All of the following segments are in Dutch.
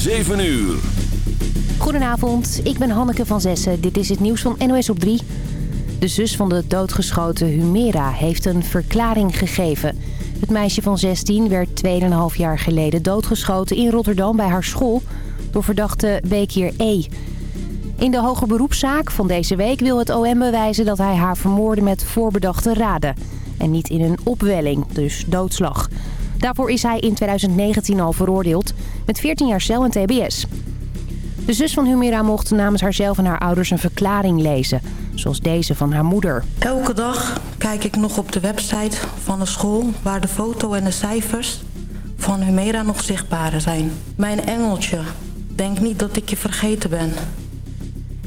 7 uur. Goedenavond, ik ben Hanneke van Zessen. Dit is het nieuws van NOS op 3. De zus van de doodgeschoten Humera heeft een verklaring gegeven. Het meisje van 16 werd 2,5 jaar geleden doodgeschoten in Rotterdam bij haar school... door verdachte Bekir E. In de hoger beroepszaak van deze week wil het OM bewijzen dat hij haar vermoordde met voorbedachte raden. En niet in een opwelling, dus doodslag. Daarvoor is hij in 2019 al veroordeeld met 14 jaar cel en tbs. De zus van Humira mocht namens haarzelf en haar ouders een verklaring lezen. Zoals deze van haar moeder. Elke dag kijk ik nog op de website van de school... waar de foto en de cijfers van Humira nog zichtbaar zijn. Mijn engeltje, denk niet dat ik je vergeten ben.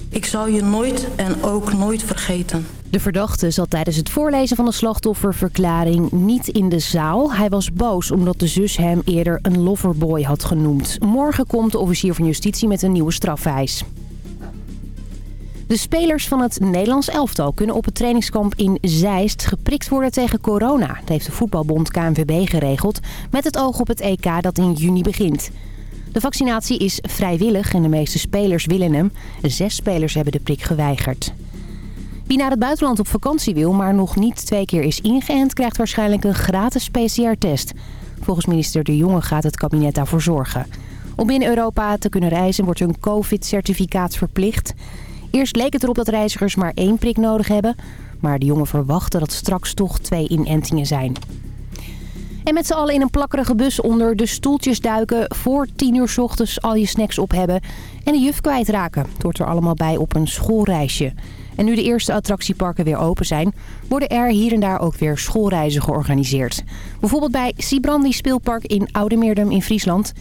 Ik zal je nooit en ook nooit vergeten. De verdachte zat tijdens het voorlezen van de slachtofferverklaring niet in de zaal. Hij was boos omdat de zus hem eerder een loverboy had genoemd. Morgen komt de officier van justitie met een nieuwe strafeis. De spelers van het Nederlands elftal kunnen op het trainingskamp in Zeist geprikt worden tegen corona. Dat heeft de voetbalbond KNVB geregeld met het oog op het EK dat in juni begint. De vaccinatie is vrijwillig en de meeste spelers willen hem. Zes spelers hebben de prik geweigerd. Wie naar het buitenland op vakantie wil, maar nog niet twee keer is ingeënt... krijgt waarschijnlijk een gratis PCR-test. Volgens minister De Jonge gaat het kabinet daarvoor zorgen. Om binnen Europa te kunnen reizen wordt een COVID-certificaat verplicht. Eerst leek het erop dat reizigers maar één prik nodig hebben... maar De Jonge verwachten dat straks toch twee inentingen zijn. En met z'n allen in een plakkerige bus onder de stoeltjes duiken... voor tien uur s ochtends al je snacks op hebben en de juf kwijtraken. Het hoort er allemaal bij op een schoolreisje. En nu de eerste attractieparken weer open zijn... worden er hier en daar ook weer schoolreizen georganiseerd. Bijvoorbeeld bij Sibrandi Speelpark in Oudemeerdum in Friesland...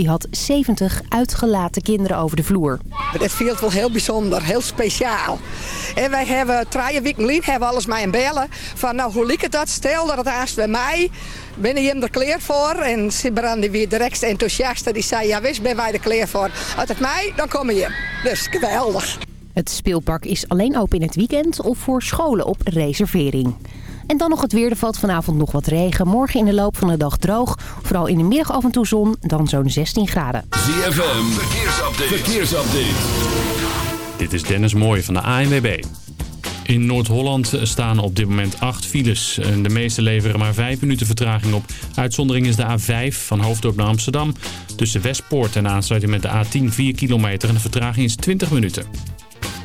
Die had 70 uitgelaten kinderen over de vloer. Het voelt wel heel bijzonder, heel speciaal. En wij hebben drie weken geleden hebben alles mij een bellen. Van nou, hoe liep het dat? Stel dat het haast bij mij. Ben je hem er klaar voor? En Sibrandi weer direct enthousiast. Die zei, ja wist ben wij er klaar voor. Als het mij, dan kom je. Dus geweldig. Het speelpark is alleen open in het weekend of voor scholen op reservering. En dan nog het weer. Er valt vanavond nog wat regen. Morgen in de loop van de dag droog. Vooral in de middag af en toe zon. Dan zo'n 16 graden. ZFM, verkeersupdate. verkeersupdate. Dit is Dennis Mooij van de ANWB. In Noord-Holland staan op dit moment acht files. De meeste leveren maar vijf minuten vertraging op. Uitzondering is de A5 van Hoofddorp naar Amsterdam. Tussen Westpoort en aansluiting met de A10 4 kilometer. En de vertraging is 20 minuten.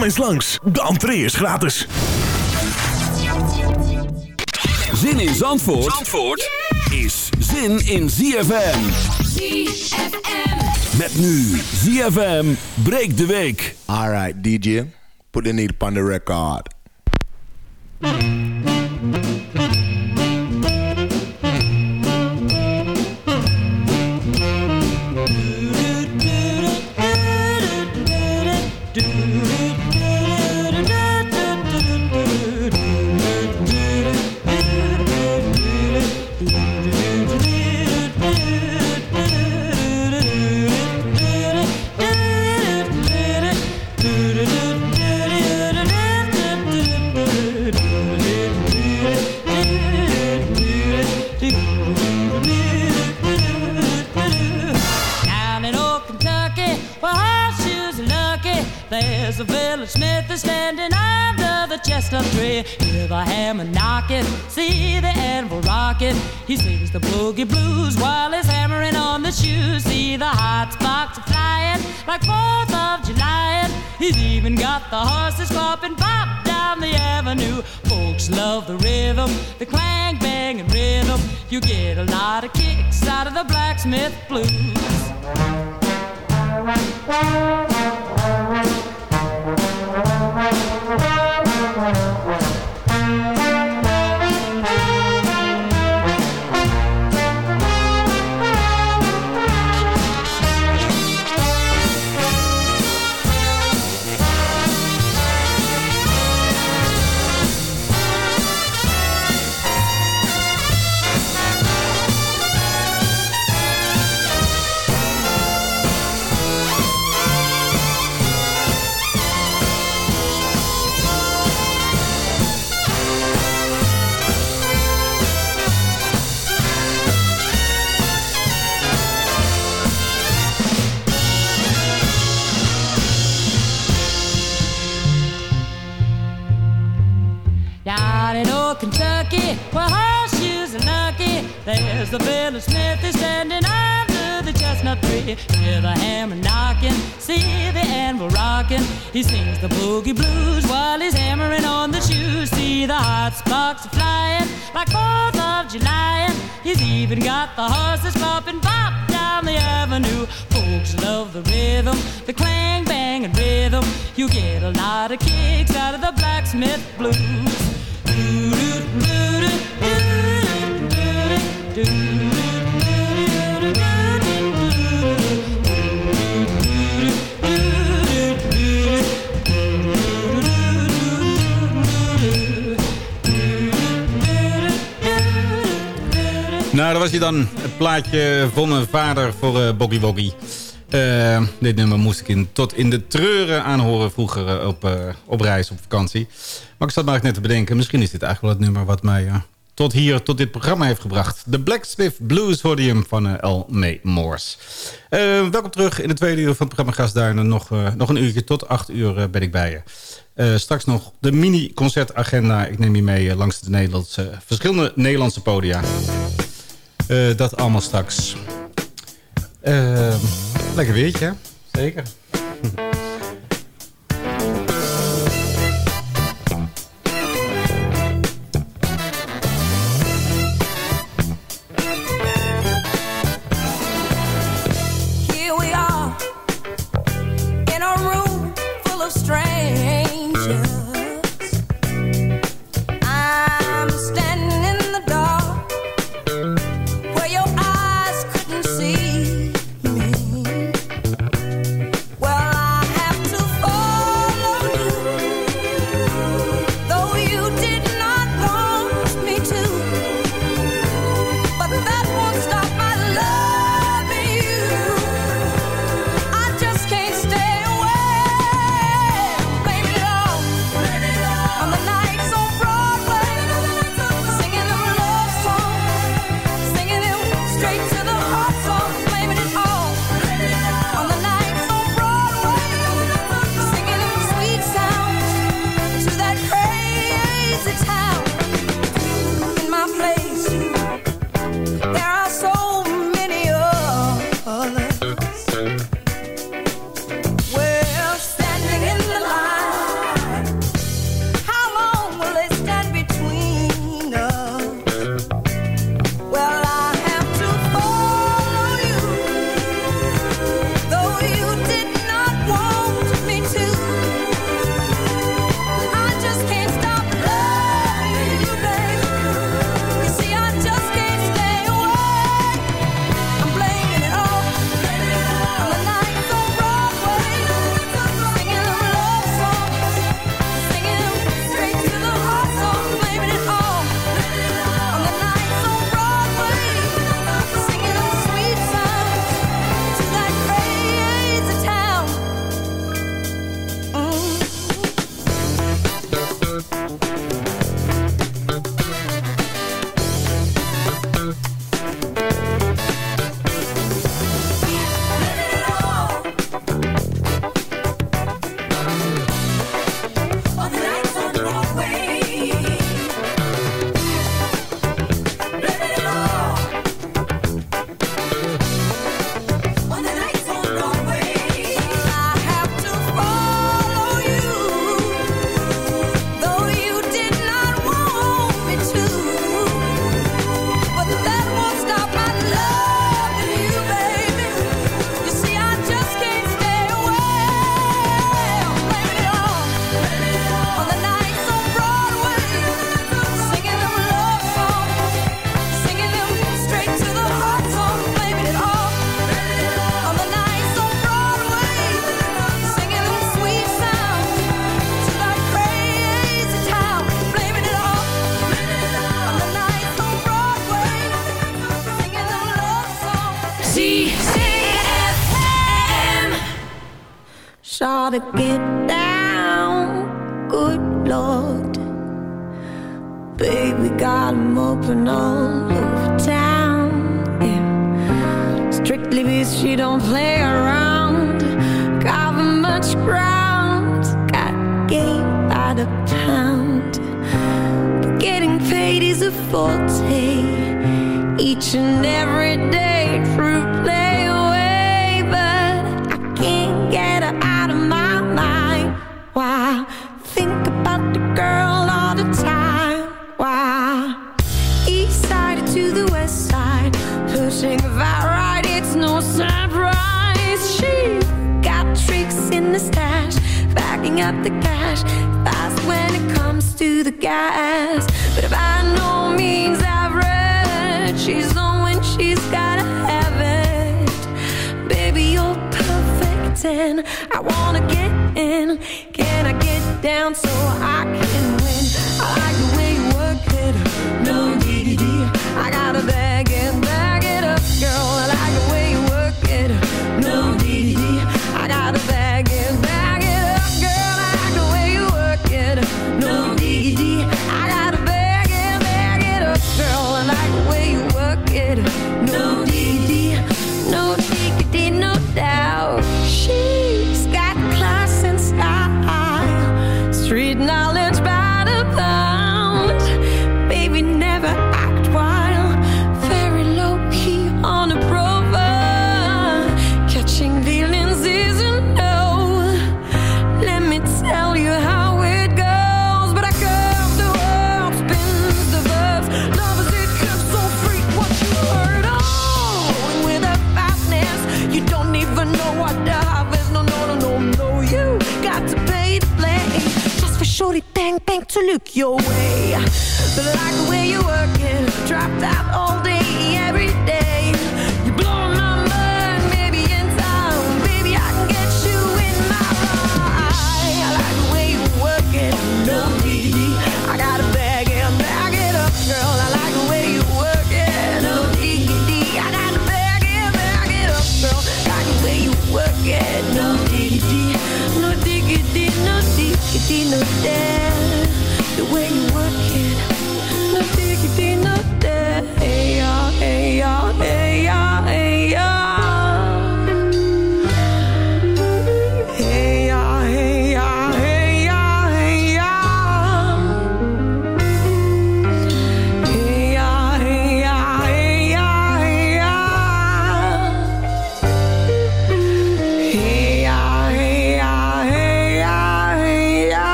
Kom eens langs, de entree is gratis. Zin in Zandvoort, Zandvoort is zin in ZFM. ZFM. Met nu ZFM breekt de week. Alright, DJ, put the needle on the record. The hammer knocking, see the anvil rocking. He sings the boogie blues while he's hammering on the shoes. See the hot sparks flying like Fourth of July. He's even got the horses clopping pop down the avenue. Folks love the rhythm, the clang bang and rhythm. You get a lot of kicks out of the blacksmith blues. Even got the horses popping pop down the avenue. Folks love the rhythm, the clang bang and rhythm. You get a lot of kicks out of the blacksmith blues. Nou, dat was hij dan. Het plaatje van mijn vader voor eh Boggy. Eh, dit nummer moest ik in, tot in de treuren aanhoren vroeger eh, op, op reis, op vakantie. Maar ik zat maar net te bedenken, misschien is dit eigenlijk wel het nummer wat mij tot hier, tot dit programma heeft gebracht. De Blacksmith Blues je hem van L. May Morse. Welkom terug in de tweede uur van het programma Gasduinen. Nog, nog een uurtje, tot acht uur ben ik bij je. Straks nog de mini-concertagenda. Ik neem je mee langs de Nederlandse, verschillende Nederlandse podia. Eh, dat allemaal straks. Eh, lekker weertje? Zeker. all the.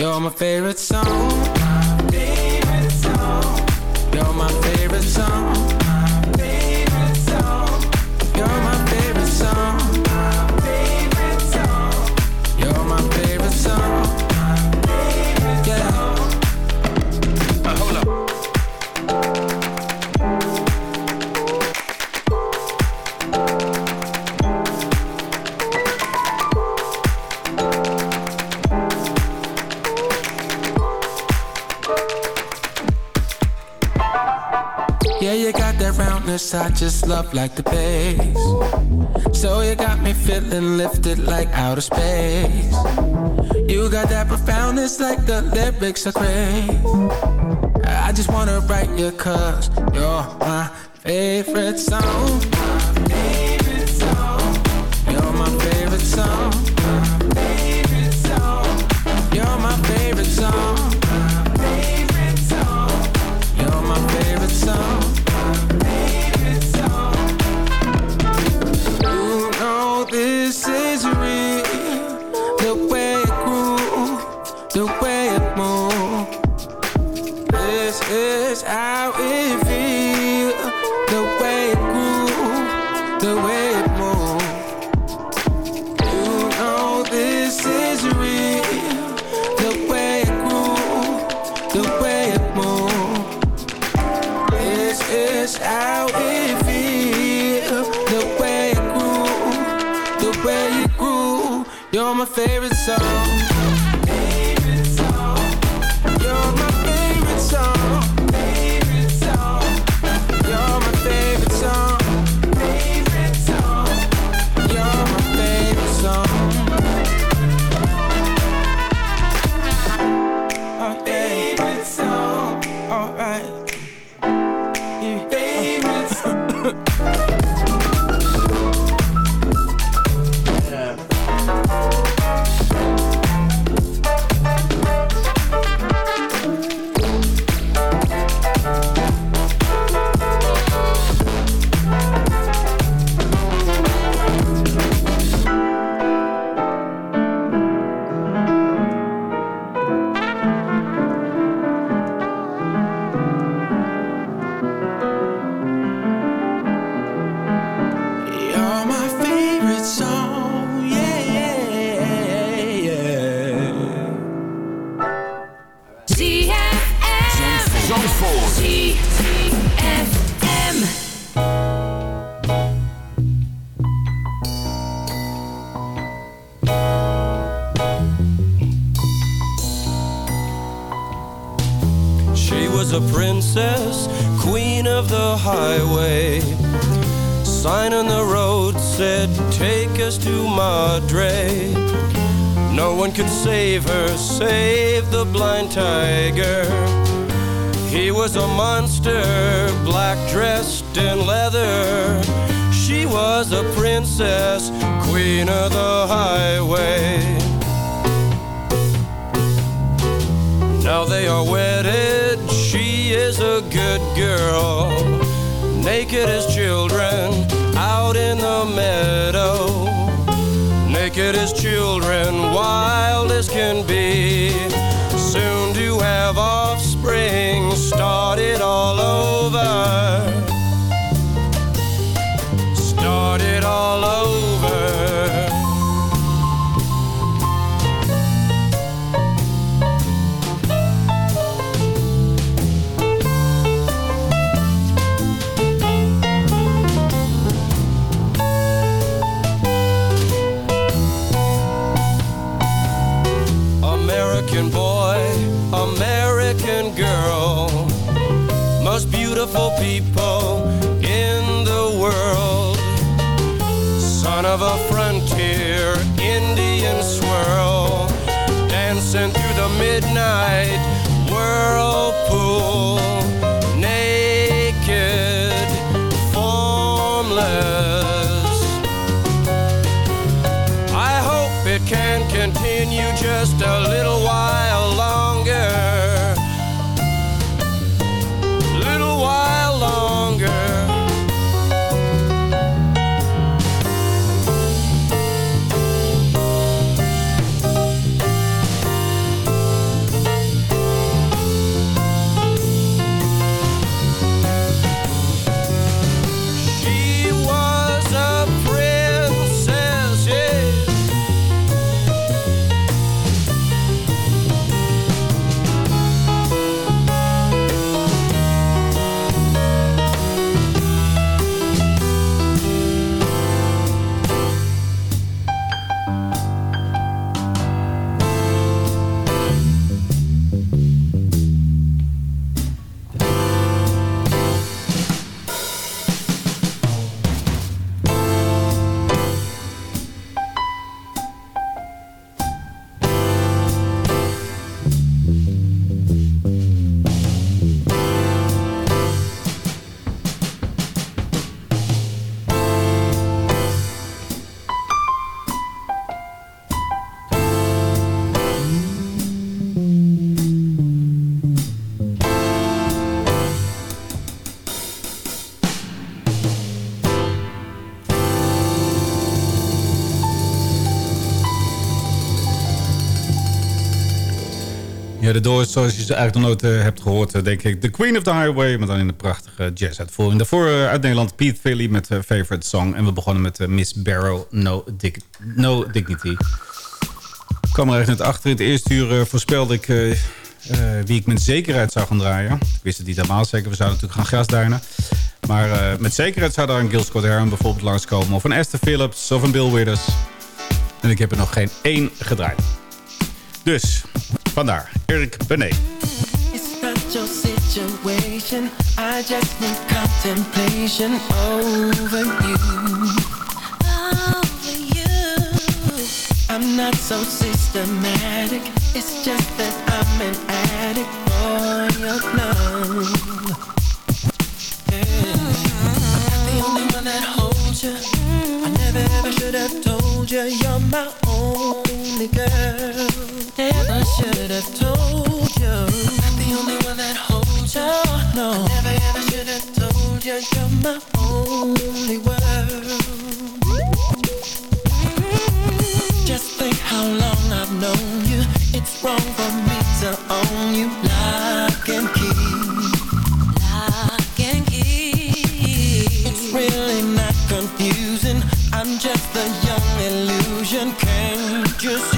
You're my favorite song. My favorite song. You're my favorite song. I just love like the bass. So you got me feeling lifted like outer space. You got that profoundness like the lyrics are crazy. I just wanna write you cause you're my favorite song. My favorite song. You're my favorite song. De zoals je ze eigenlijk nog nooit eh, hebt gehoord, eh, denk ik. The Queen of the Highway, maar dan in een prachtige jazz-uitvoering. Daarvoor eh, uit Nederland Pete Philly met Favorite Song. En we begonnen met Miss Barrow, no Dignity. Ik kwam er echt net achter. In het eerste uur voorspelde ik wie ik met zekerheid zou gaan draaien. Ik wist het niet helemaal zeker. We zouden natuurlijk gaan grasduinen. Maar met zekerheid zou daar een Gil Scott Heron bijvoorbeeld langskomen. Of een Esther Phillips of een Bill Withers. En ik heb er nog geen één gedraaid. Dus, vandaar, Eric Benet. It's not your situation, I just need contemplation over you. Over you. I'm not so systematic, it's just that I'm an addict for your love. Yeah. Only one that holds you. I never ever should have told you you're my only girl. Never should have told you. I'm the only one that holds you. No, I never ever should have told you you're my only world. Just think how long I've known you. It's wrong for me to own you. Lock and key. Really not confusing. I'm just a young illusion. Can't you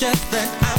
just that I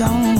gone.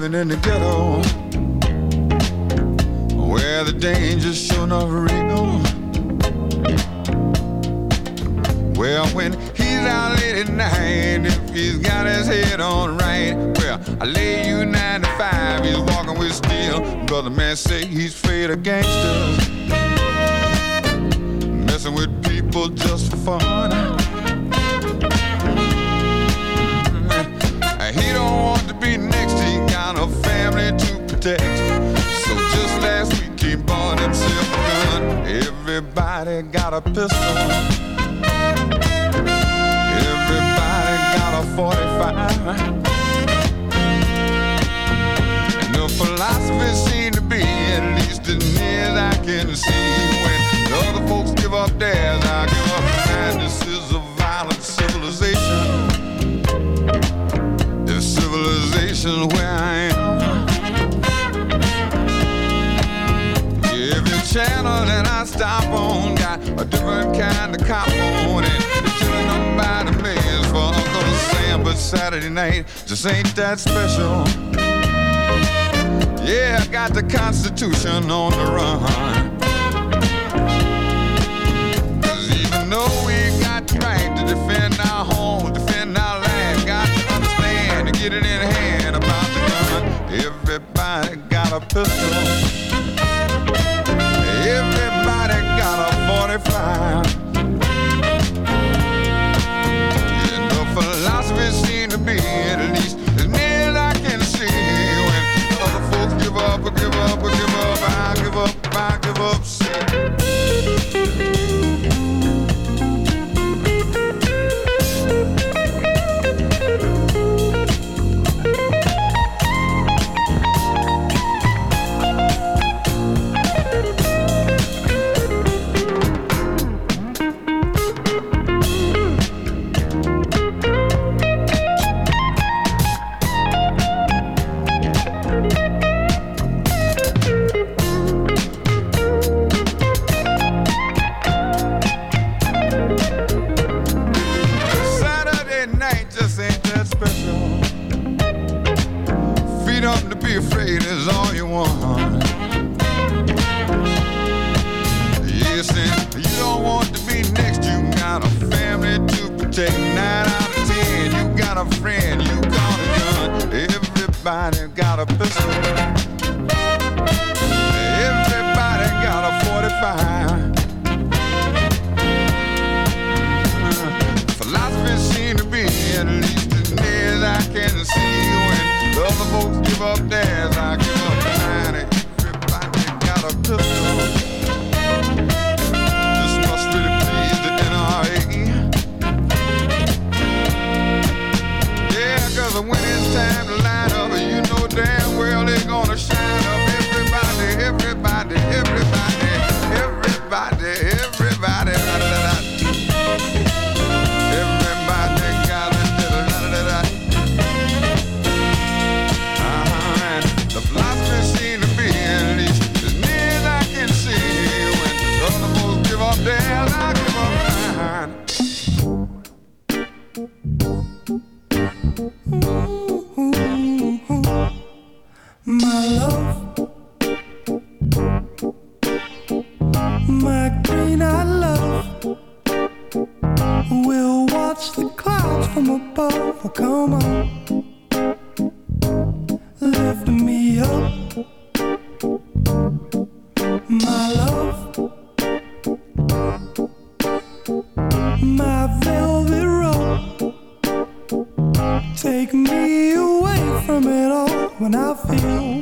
Living in the ghetto Where the danger's sure enough real Well, when he's out late at night If he's got his head on right Well, I lay you 95 He's walking with steel. Brother man say he's afraid of gangsters Messing with people just for fun got a family to protect. So just last week he bought himself a gun. Everybody got a pistol. Everybody got a 45. And the philosophy seemed to be, at least as near as I can see, when the other folks give up theirs, I give up mine. This is a civilization where I am. Every channel that I stop on got a different kind of cop on it. Killing them by the millions for Uncle Sam, but Saturday night just ain't that special. Yeah, I got the Constitution on the run. 'Cause even though we got the right to defend pistol. Everybody got a 45. Take me away from it all when I feel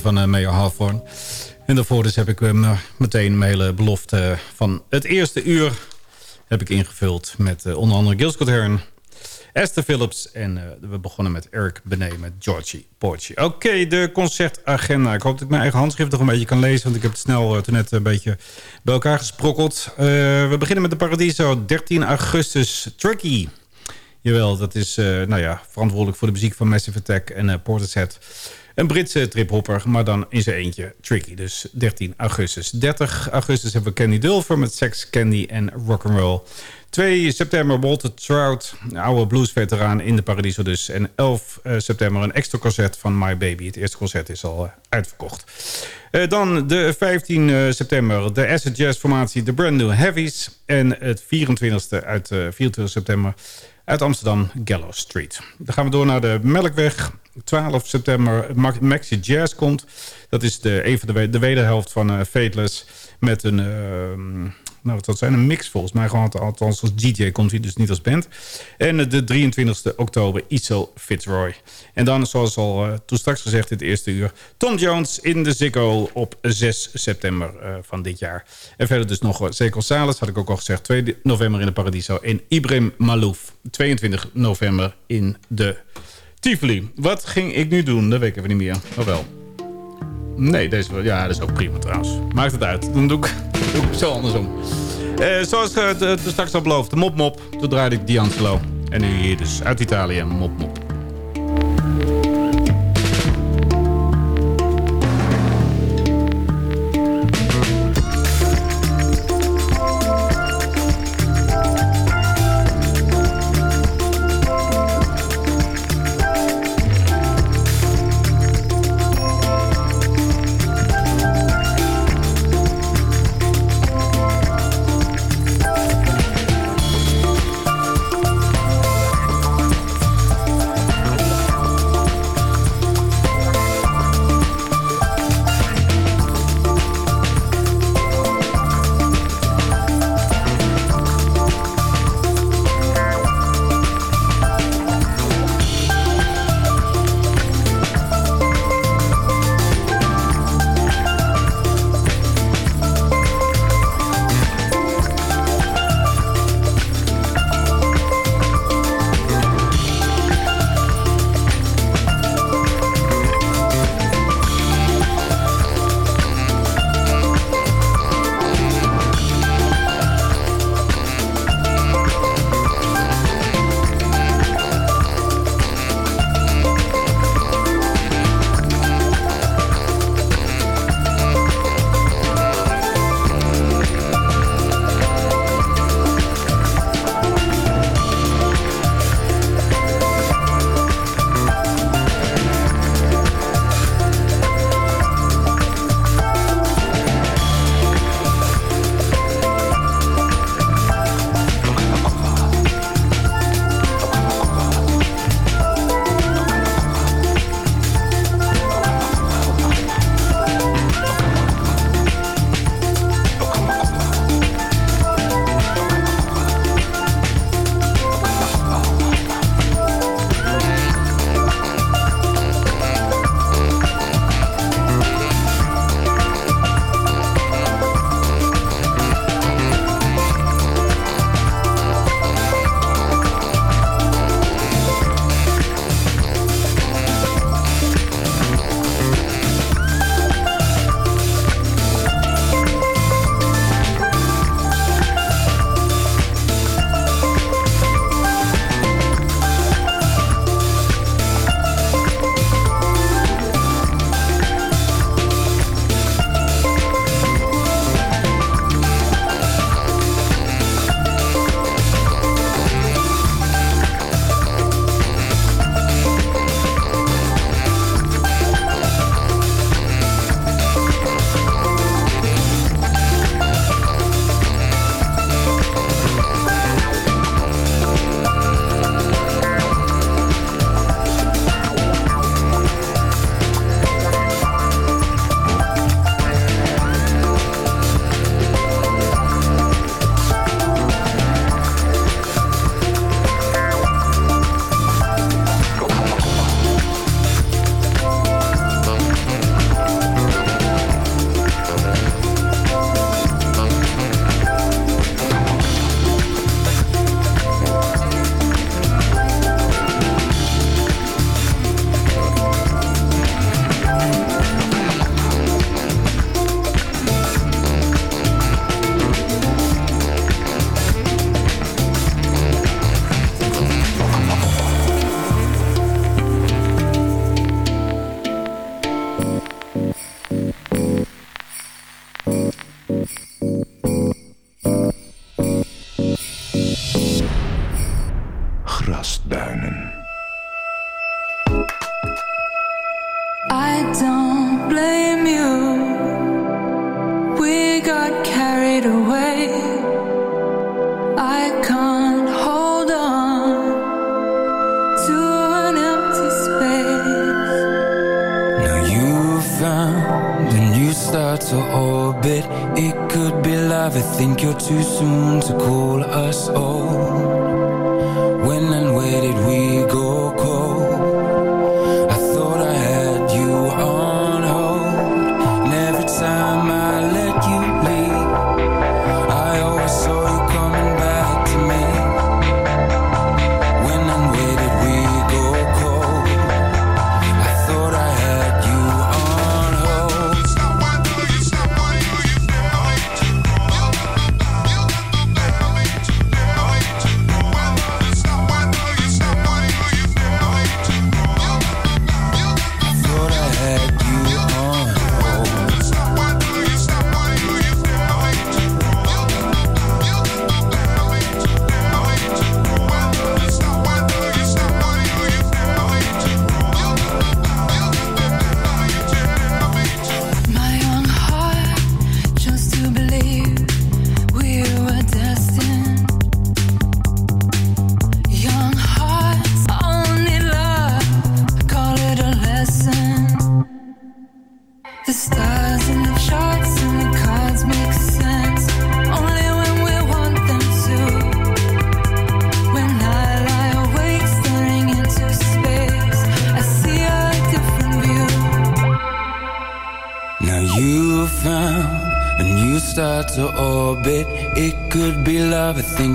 van uh, Mayor. En daarvoor dus heb ik hem uh, meteen mijn hele belofte van het eerste uur heb ik ingevuld met uh, onder andere Gil Scott Heron. Esther Phillips. En eh, we begonnen met Eric Benet met Georgie Porgy. Oké, de concertagenda. Ik hoop dat ik mijn eigen handschrift nog een beetje kan lezen... want ik heb het snel toen net een beetje bij elkaar gesprokkeld. We beginnen met de Paradiso. 13 augustus, Tricky. Jawel, dat is nou ja, verantwoordelijk voor de muziek van Massive Attack en uh, Portishead. Een Britse triphopper, maar dan in zijn eentje tricky. Dus 13 augustus. 30 augustus hebben we Candy Dulfer met Sex, Candy en Rock'n'Roll. 2 september Walter Trout, oude bluesveteraan in de Paradiso dus. En 11 uh, september een extra concert van My Baby. Het eerste concert is al uh, uitverkocht. Uh, dan de 15 september de acid jazz formatie The Brand New Heavies. En het 24e uit 24 september uit Amsterdam Gallows Street. Dan gaan we door naar de Melkweg. 12 september Maxi Jazz komt. Dat is de, een van de, de wederhelft van uh, Fateless. Met een, uh, nou wat zijn, een mix volgens mij. Gewoon althans als DJ komt hij, dus niet als band. En de 23e oktober Isel Fitzroy. En dan, zoals al uh, toen straks gezegd in het eerste uur... Tom Jones in de Ziggo op 6 september van dit jaar. En verder dus nog Seco Salas, had ik ook al gezegd... 2 november in de Paradiso. En Ibrahim Malouf, 22 november in de Tivoli. Wat ging ik nu doen? Dat weet ik even niet meer. Of wel? Nee, deze. Ja, dat is ook prima trouwens. Maakt het uit. Dan doe ik, doe ik zo andersom. Uh, zoals uh, straks al beloofd, Mop Mop. Toen draaide ik D'Angelo. En nu hier dus uit Italië, Mop Mop.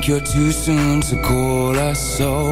You're too soon to call us so.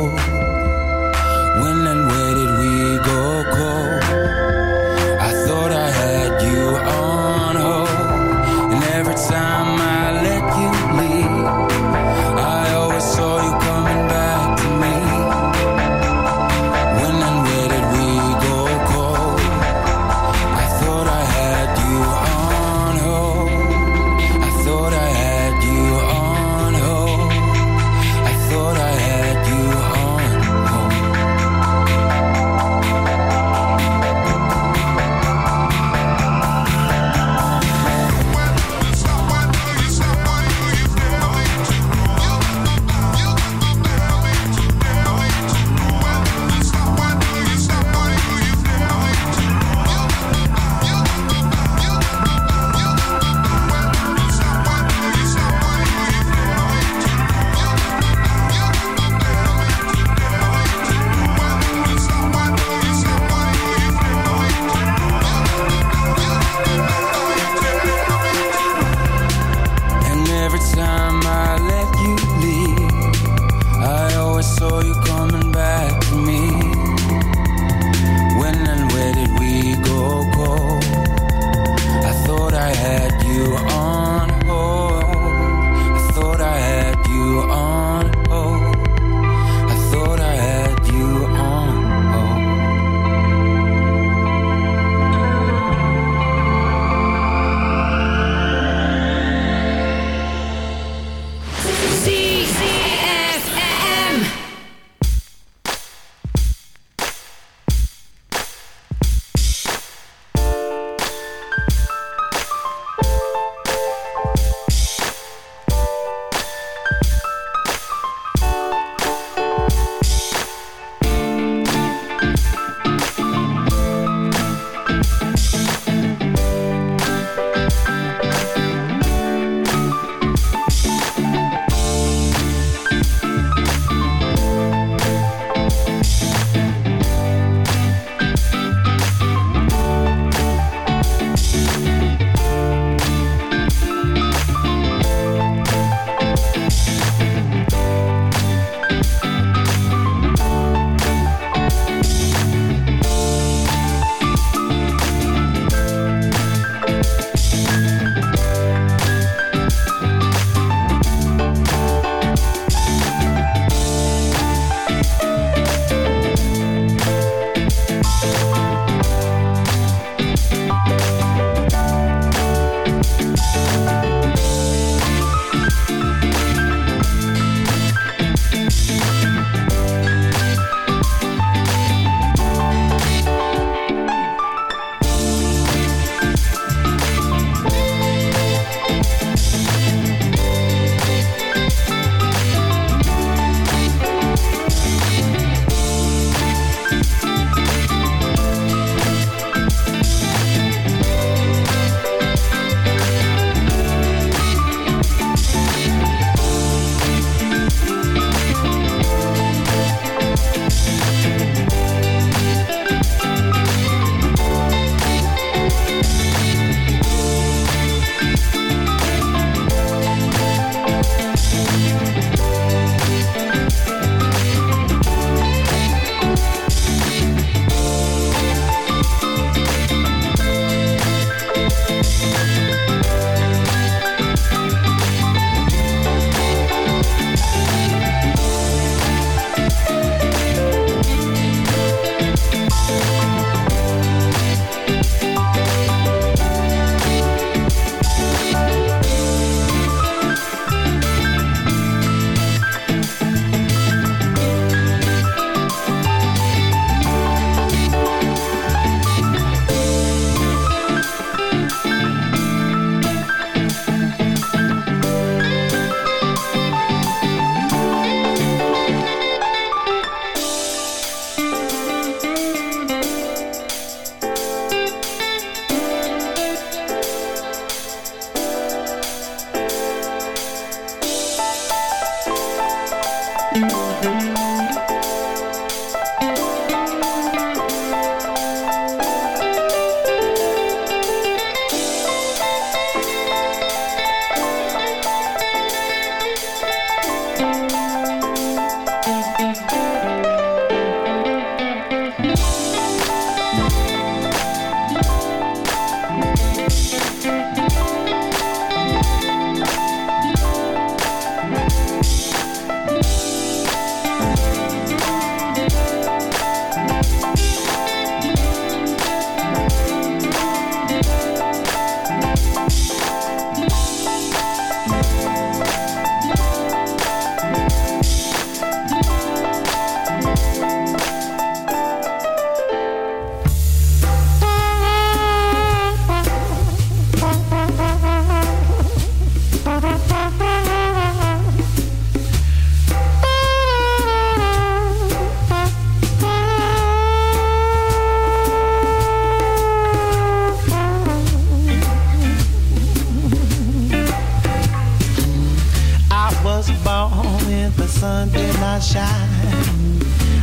I shine.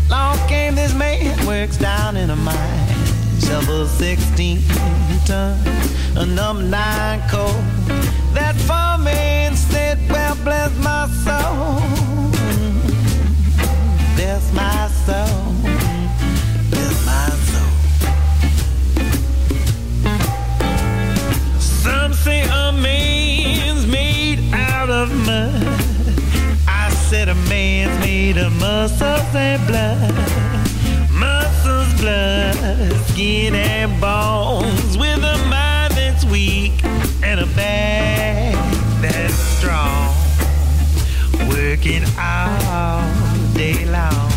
Long came this man, works down in a mine. Shovel 16 ton, a number nine coal. That foreman said, well, bless my soul. Bless my soul. said a man's made of muscles and blood. Muscles, blood, skin and bones. With a mind that's weak and a back that's strong. Working all day long.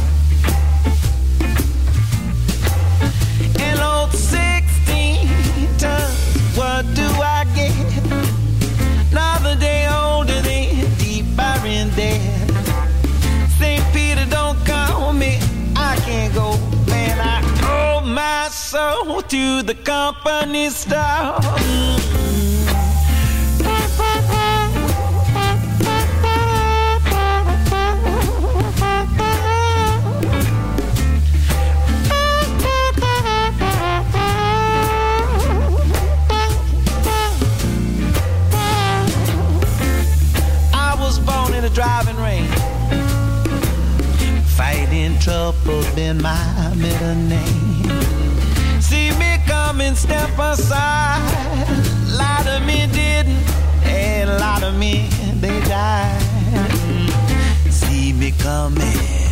so to the company style. driving rain. Fighting trouble been my middle name. And step aside. A lot of men didn't, and a lot of men they died. Mm. See me coming.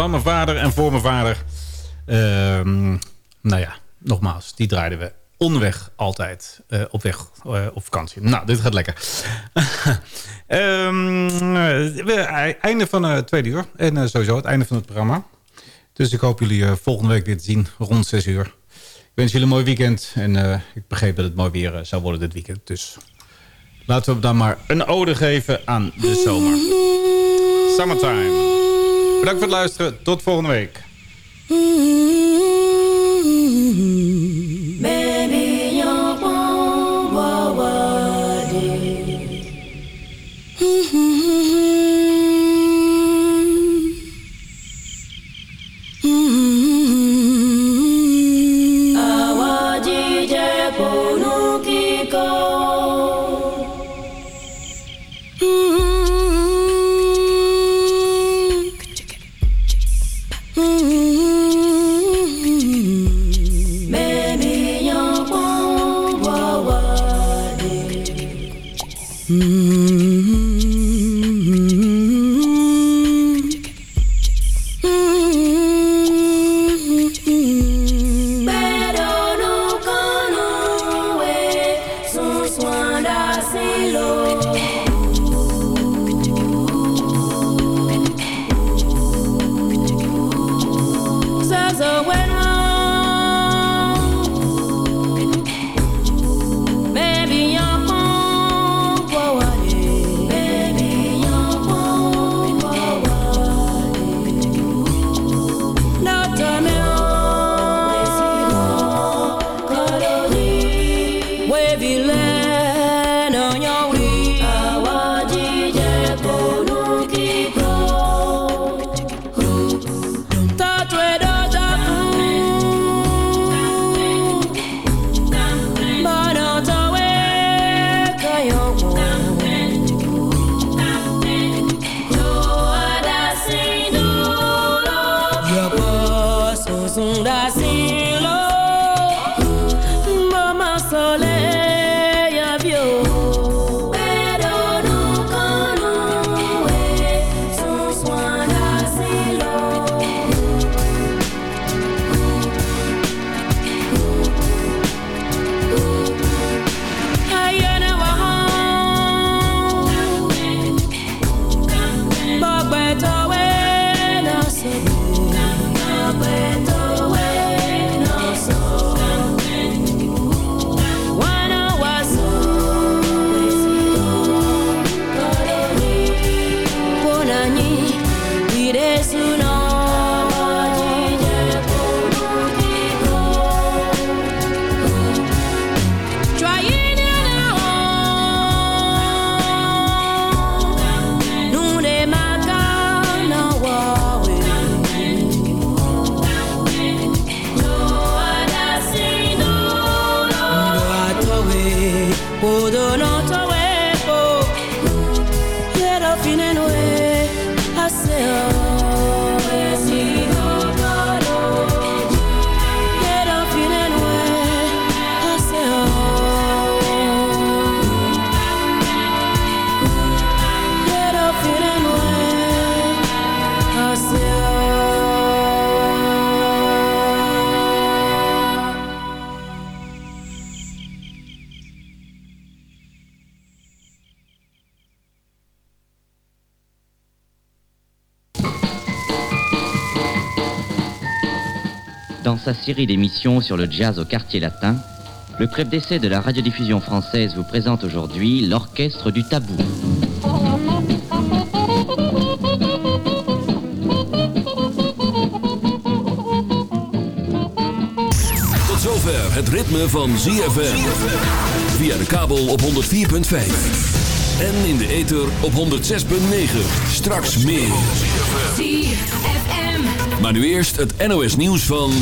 van mijn vader en voor mijn vader. Ehm, nou ja, nogmaals, die draaiden we onderweg altijd. Eh, op weg uh, op vakantie. Nou, dit gaat lekker. um, einde van het tweede uur. En sowieso het einde van het programma. Dus ik hoop jullie volgende week weer te zien rond 6 uur. Ik wens jullie een mooi weekend. En ik begreep dat het mooi weer zou worden dit weekend. Dus Laten we dan maar een ode geven aan de zomer. Summertime. Bedankt voor het luisteren. Tot volgende week. Baby, sa série d'émissions sur le jazz au quartier latin, le club d'essai de la radiodiffusion française vous présente aujourd'hui l'orchestre du tabou. Tot zover het ritme van ZFM. Via de kabel op 104.5. En in de ether op 106.9. Straks meer. Maar nu eerst het NOS nieuws van...